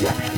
Yeah.